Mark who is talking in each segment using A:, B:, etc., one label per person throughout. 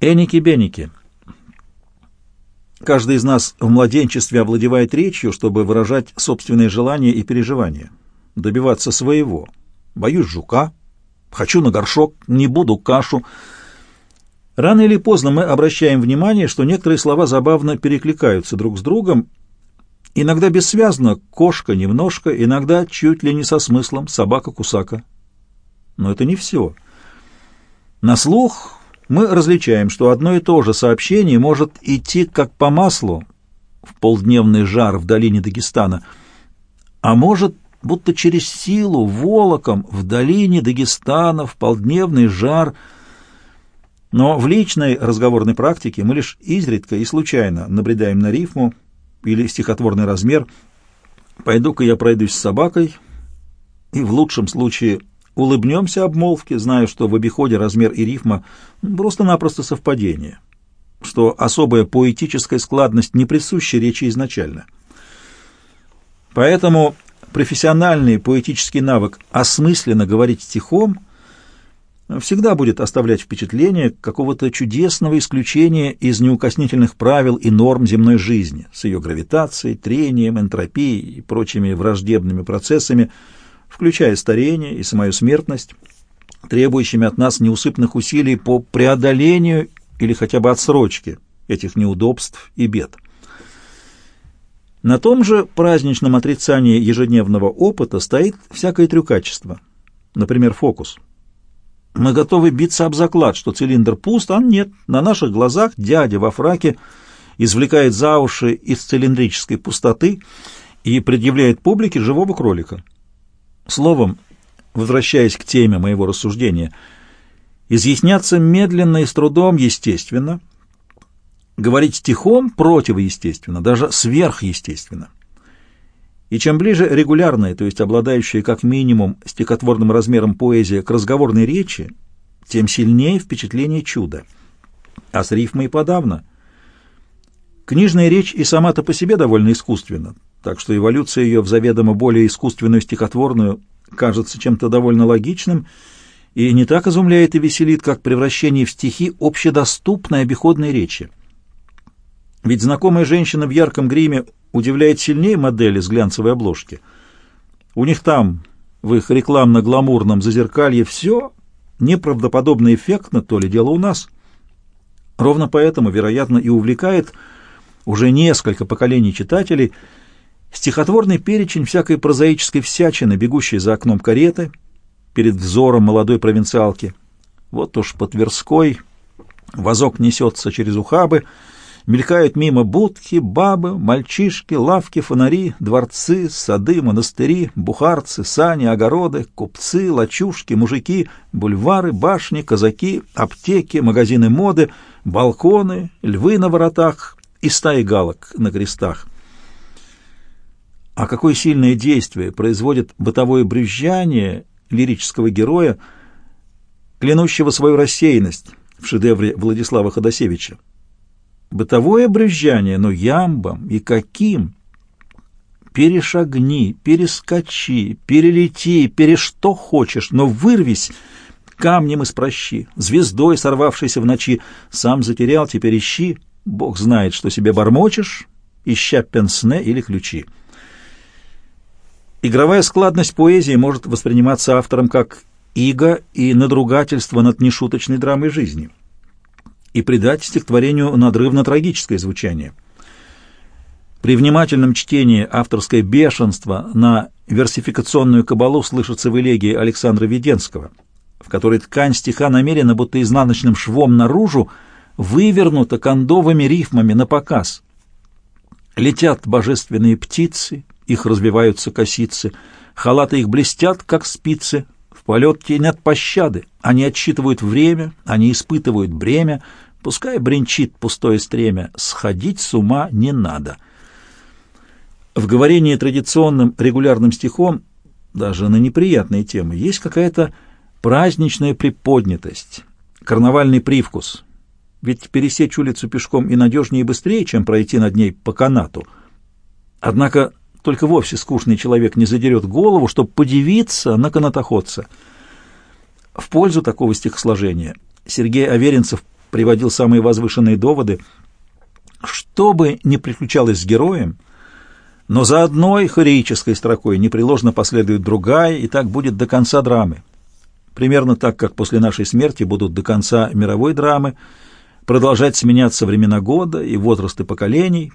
A: Эники-беники. Каждый из нас в младенчестве овладевает речью, чтобы выражать собственные желания и переживания, добиваться своего. Боюсь жука, хочу на горшок, не буду кашу. Рано или поздно мы обращаем внимание, что некоторые слова забавно перекликаются друг с другом, иногда бессвязно «кошка» немножко, иногда чуть ли не со смыслом «собака-кусака». Но это не все. На слух мы различаем, что одно и то же сообщение может идти как по маслу в полдневный жар в долине Дагестана, а может будто через силу волоком в долине Дагестана в полдневный жар. Но в личной разговорной практике мы лишь изредка и случайно набредаем на рифму или стихотворный размер. Пойду-ка я пройдусь с собакой, и в лучшем случае улыбнемся обмолвке, зная, что в обиходе размер и рифма просто-напросто совпадение, что особая поэтическая складность не присуща речи изначально. Поэтому профессиональный поэтический навык осмысленно говорить стихом всегда будет оставлять впечатление какого-то чудесного исключения из неукоснительных правил и норм земной жизни с ее гравитацией, трением, энтропией и прочими враждебными процессами – включая старение и самую смертность, требующими от нас неусыпных усилий по преодолению или хотя бы отсрочке этих неудобств и бед. На том же праздничном отрицании ежедневного опыта стоит всякое трюкачество, например, фокус. Мы готовы биться об заклад, что цилиндр пуст, а нет, на наших глазах дядя во фраке извлекает за уши из цилиндрической пустоты и предъявляет публике живого кролика. Словом, возвращаясь к теме моего рассуждения, изъясняться медленно и с трудом естественно, говорить стихом противоестественно, даже сверхъестественно. И чем ближе регулярная, то есть обладающая как минимум стихотворным размером поэзия к разговорной речи, тем сильнее впечатление чуда. А с рифмой подавно. Книжная речь и сама-то по себе довольно искусственна, так что эволюция ее в заведомо более искусственную стихотворную кажется чем-то довольно логичным и не так изумляет и веселит, как превращение в стихи общедоступной обиходной речи. Ведь знакомая женщина в ярком гриме удивляет сильнее модели с глянцевой обложки. У них там, в их рекламно-гламурном зазеркалье, все неправдоподобно эффектно, то ли дело у нас. Ровно поэтому, вероятно, и увлекает уже несколько поколений читателей – Стихотворный перечень всякой прозаической всячины, бегущей за окном кареты, перед взором молодой провинциалки. Вот уж по Тверской вазок несется через ухабы, мелькают мимо будки, бабы, мальчишки, лавки, фонари, дворцы, сады, монастыри, бухарцы, сани, огороды, купцы, лачушки, мужики, бульвары, башни, казаки, аптеки, магазины моды, балконы, львы на воротах и стаи галок на крестах — а какое сильное действие производит бытовое брюзжание лирического героя, клянущего свою рассеянность в шедевре Владислава Ходосевича. Бытовое брюзжание, но ямбом и каким? Перешагни, перескочи, перелети, перешто хочешь, но вырвись, камнем испращи, звездой, сорвавшейся в ночи, сам затерял, теперь ищи, Бог знает, что себе бормочешь, ища пенсне или ключи. Игровая складность поэзии может восприниматься автором как иго и надругательство над нешуточной драмой жизни и придать стихотворению надрывно-трагическое звучание. При внимательном чтении авторское бешенство на версификационную кабалу слышится в элегии Александра Веденского, в которой ткань стиха намерена, будто изнаночным швом наружу, вывернута кондовыми рифмами на показ. Летят божественные птицы, их разбиваются косицы, халаты их блестят, как спицы, в полете нет пощады, они отсчитывают время, они испытывают бремя, пускай бренчит пустое стремя, сходить с ума не надо. В говорении традиционным регулярным стихом, даже на неприятные темы, есть какая-то праздничная приподнятость, карнавальный привкус. Ведь пересечь улицу пешком и надежнее и быстрее, чем пройти над ней по канату. Однако только вовсе скучный человек не задерет голову, чтобы подивиться на канатоходца. В пользу такого стихосложения Сергей Аверинцев приводил самые возвышенные доводы. Что бы ни приключалось с героем, но за одной хореической строкой непреложно последует другая, и так будет до конца драмы. Примерно так, как после нашей смерти будут до конца мировой драмы продолжать сменяться времена года и возрасты поколений,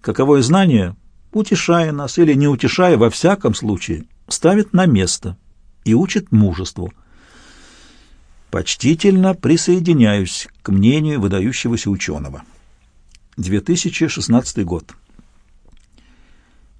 A: каковое знание, утешая нас или не утешая, во всяком случае, ставит на место и учит мужеству. Почтительно присоединяюсь к мнению выдающегося ученого. 2016 год.